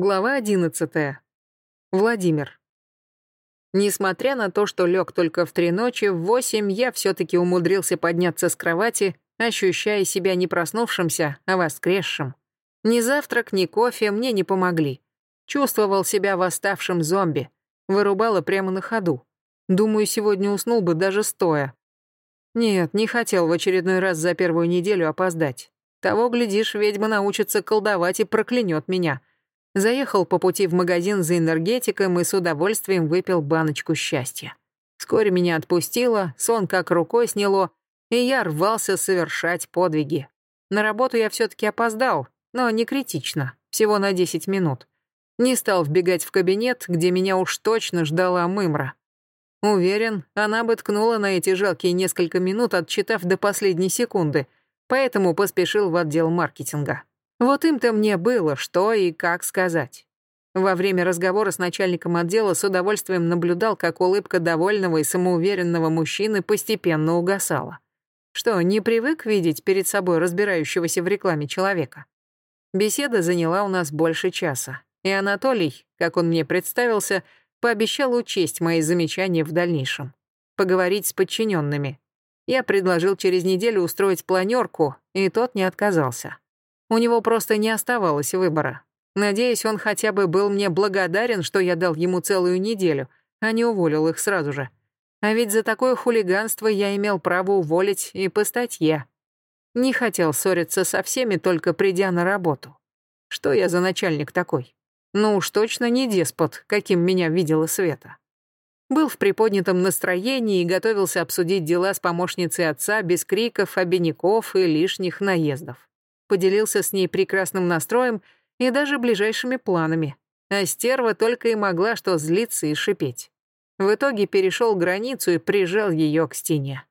Глава 11. Владимир. Несмотря на то, что лег только в три ночи, в восемь я все-таки умудрился подняться с кровати, ощущая себя не проснувшимся, а воскресшим. Ни завтрак, ни кофе мне не помогли. Чувствовал себя восставшим зомби. Вырубало прямо на ходу. Думаю, сегодня уснул бы даже стоя. Нет, не хотел в очередной раз за первую неделю опоздать. Того, глядишь, ведьма научится колдовать и проклянет меня — Заехал по пути в магазин за энергетиком и с удовольствием выпил баночку счастья. Вскоре меня отпустило, сон как рукой сняло, и я рвался совершать подвиги. На работу я все-таки опоздал, но не критично, всего на 10 минут. Не стал вбегать в кабинет, где меня уж точно ждала Мымра. Уверен, она бы ткнула на эти жалкие несколько минут, отчитав до последней секунды, поэтому поспешил в отдел маркетинга. Вот им-то мне было что и как сказать. Во время разговора с начальником отдела с удовольствием наблюдал, как улыбка довольного и самоуверенного мужчины постепенно угасала. Что, не привык видеть перед собой разбирающегося в рекламе человека? Беседа заняла у нас больше часа, и Анатолий, как он мне представился, пообещал учесть мои замечания в дальнейшем. Поговорить с подчиненными. Я предложил через неделю устроить планерку, и тот не отказался. У него просто не оставалось выбора. Надеюсь, он хотя бы был мне благодарен, что я дал ему целую неделю, а не уволил их сразу же. А ведь за такое хулиганство я имел право уволить и по статье. Не хотел ссориться со всеми, только придя на работу. Что я за начальник такой? Ну уж точно не деспот, каким меня видела Света. Был в приподнятом настроении и готовился обсудить дела с помощницей отца без криков, обиняков и лишних наездов поделился с ней прекрасным настроем и даже ближайшими планами. А стерва только и могла что злиться и шипеть. В итоге перешел границу и прижал ее к стене.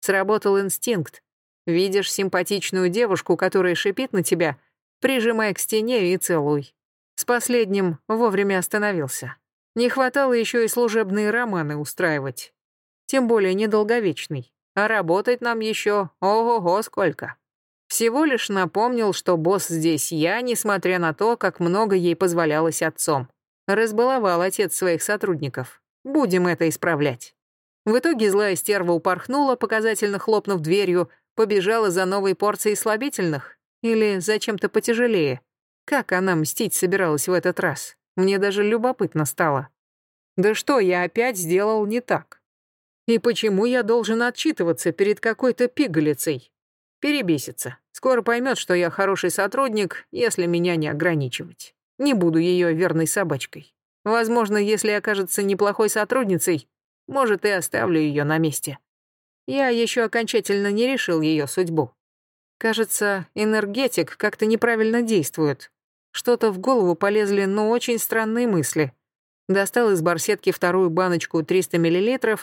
Сработал инстинкт. Видишь симпатичную девушку, которая шипит на тебя, прижимай к стене и целуй. С последним вовремя остановился. Не хватало еще и служебные романы устраивать. Тем более недолговечный. А работать нам еще ого-го сколько. Всего лишь напомнил, что босс здесь я, несмотря на то, как много ей позволялось отцом. Разбаловал отец своих сотрудников. Будем это исправлять. В итоге злая стерва упорхнула, показательно хлопнув дверью, побежала за новой порцией слабительных. Или за чем-то потяжелее. Как она мстить собиралась в этот раз? Мне даже любопытно стало. Да что я опять сделал не так? И почему я должен отчитываться перед какой-то пигалицей? Перебесится. Скоро поймет, что я хороший сотрудник, если меня не ограничивать. Не буду ее верной собачкой. Возможно, если окажется неплохой сотрудницей, может, и оставлю ее на месте. Я еще окончательно не решил ее судьбу. Кажется, энергетик как-то неправильно действует. Что-то в голову полезли, но очень странные мысли. Достал из барсетки вторую баночку 300 мл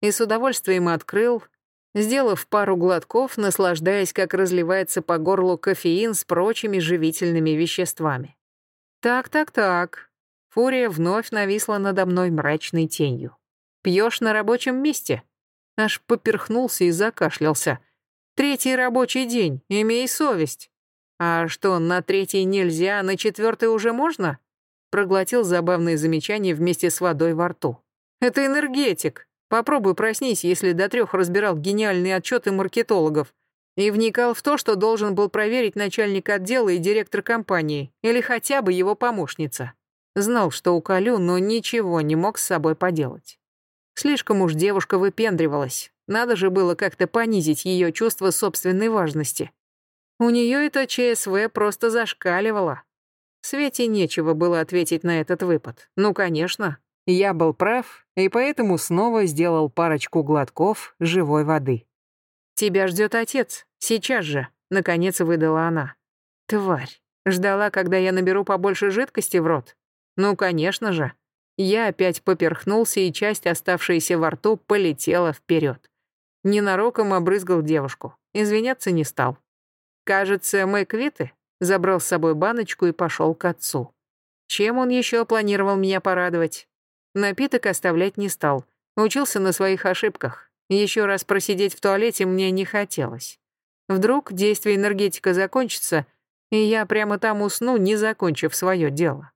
и с удовольствием открыл, сделав пару глотков, наслаждаясь, как разливается по горлу кофеин с прочими живительными веществами. Так-так-так. Фурия вновь нависла надо мной мрачной тенью. Пьешь на рабочем месте? Аж поперхнулся и закашлялся. Третий рабочий день, имей совесть. А что, на третий нельзя, на четвертый уже можно? Проглотил забавное замечание вместе с водой во рту. Это энергетик. Попробуй проснись, если до трех разбирал гениальные отчеты маркетологов и вникал в то, что должен был проверить начальник отдела и директор компании, или хотя бы его помощница. Знал, что уколю, но ничего не мог с собой поделать. Слишком уж девушка выпендривалась. Надо же было как-то понизить ее чувство собственной важности. У нее это ЧСВ просто зашкаливало. Свете нечего было ответить на этот выпад. Ну, конечно, я был прав, и поэтому снова сделал парочку глотков живой воды. «Тебя ждет отец, сейчас же», — наконец выдала она. «Тварь, ждала, когда я наберу побольше жидкости в рот? Ну, конечно же». Я опять поперхнулся, и часть, оставшаяся во рту, полетела вперед. Ненароком обрызгал девушку. Извиняться не стал. «Кажется, мы квиты?» Забрал с собой баночку и пошел к отцу. Чем он еще планировал меня порадовать? Напиток оставлять не стал. Учился на своих ошибках. Еще раз просидеть в туалете мне не хотелось. Вдруг действие энергетика закончится, и я прямо там усну, не закончив свое дело.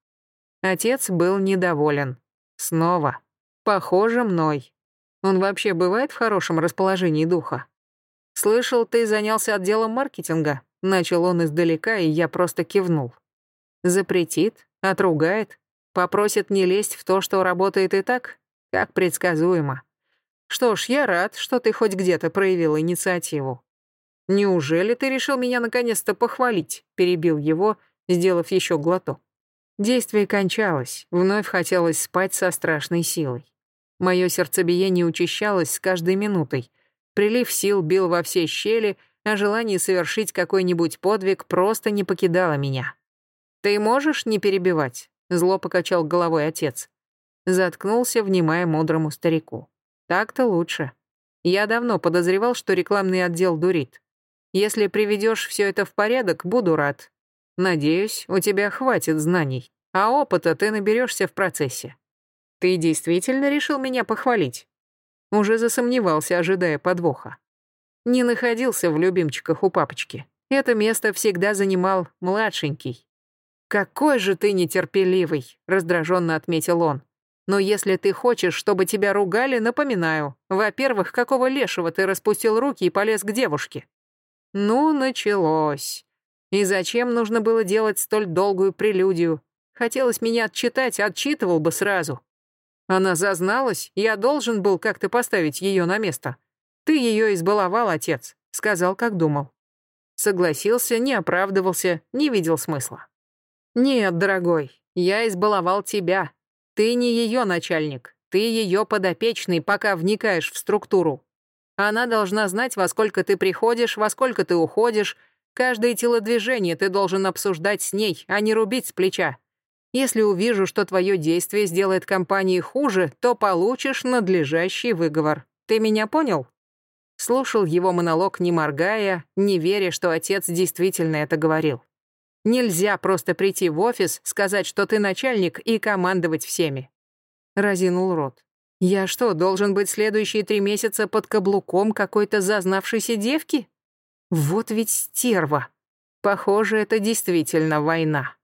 Отец был недоволен. Снова. Похоже, мной. Он вообще бывает в хорошем расположении духа? «Слышал, ты занялся отделом маркетинга?» Начал он издалека, и я просто кивнул. Запретит, отругает, попросит не лезть в то, что работает и так, как предсказуемо. Что ж, я рад, что ты хоть где-то проявил инициативу. Неужели ты решил меня наконец-то похвалить? Перебил его, сделав еще глоток. Действие кончалось, вновь хотелось спать со страшной силой. Мое сердцебиение учащалось с каждой минутой. Прилив сил бил во все щели, а желание совершить какой-нибудь подвиг просто не покидало меня. «Ты можешь не перебивать?» — зло покачал головой отец. Заткнулся, внимая мудрому старику. «Так-то лучше. Я давно подозревал, что рекламный отдел дурит. Если приведешь все это в порядок, буду рад. Надеюсь, у тебя хватит знаний, а опыта ты наберешься в процессе. Ты действительно решил меня похвалить?» Уже засомневался, ожидая подвоха. Не находился в любимчиках у папочки. Это место всегда занимал младшенький. «Какой же ты нетерпеливый», — раздраженно отметил он. «Но если ты хочешь, чтобы тебя ругали, напоминаю. Во-первых, какого лешего ты распустил руки и полез к девушке?» Ну, началось. И зачем нужно было делать столь долгую прелюдию? Хотелось меня отчитать, отчитывал бы сразу. Она зазналась, я должен был как-то поставить ее на место. Ты ее избаловал, отец, сказал, как думал. Согласился, не оправдывался, не видел смысла. Нет, дорогой, я избаловал тебя. Ты не ее начальник, ты ее подопечный, пока вникаешь в структуру. Она должна знать, во сколько ты приходишь, во сколько ты уходишь. Каждое телодвижение ты должен обсуждать с ней, а не рубить с плеча. Если увижу, что твое действие сделает компании хуже, то получишь надлежащий выговор. Ты меня понял?» Слушал его монолог, не моргая, не веря, что отец действительно это говорил. Нельзя просто прийти в офис, сказать, что ты начальник, и командовать всеми. Разинул рот. Я что, должен быть следующие три месяца под каблуком какой-то зазнавшейся девки? Вот ведь стерва. Похоже, это действительно война.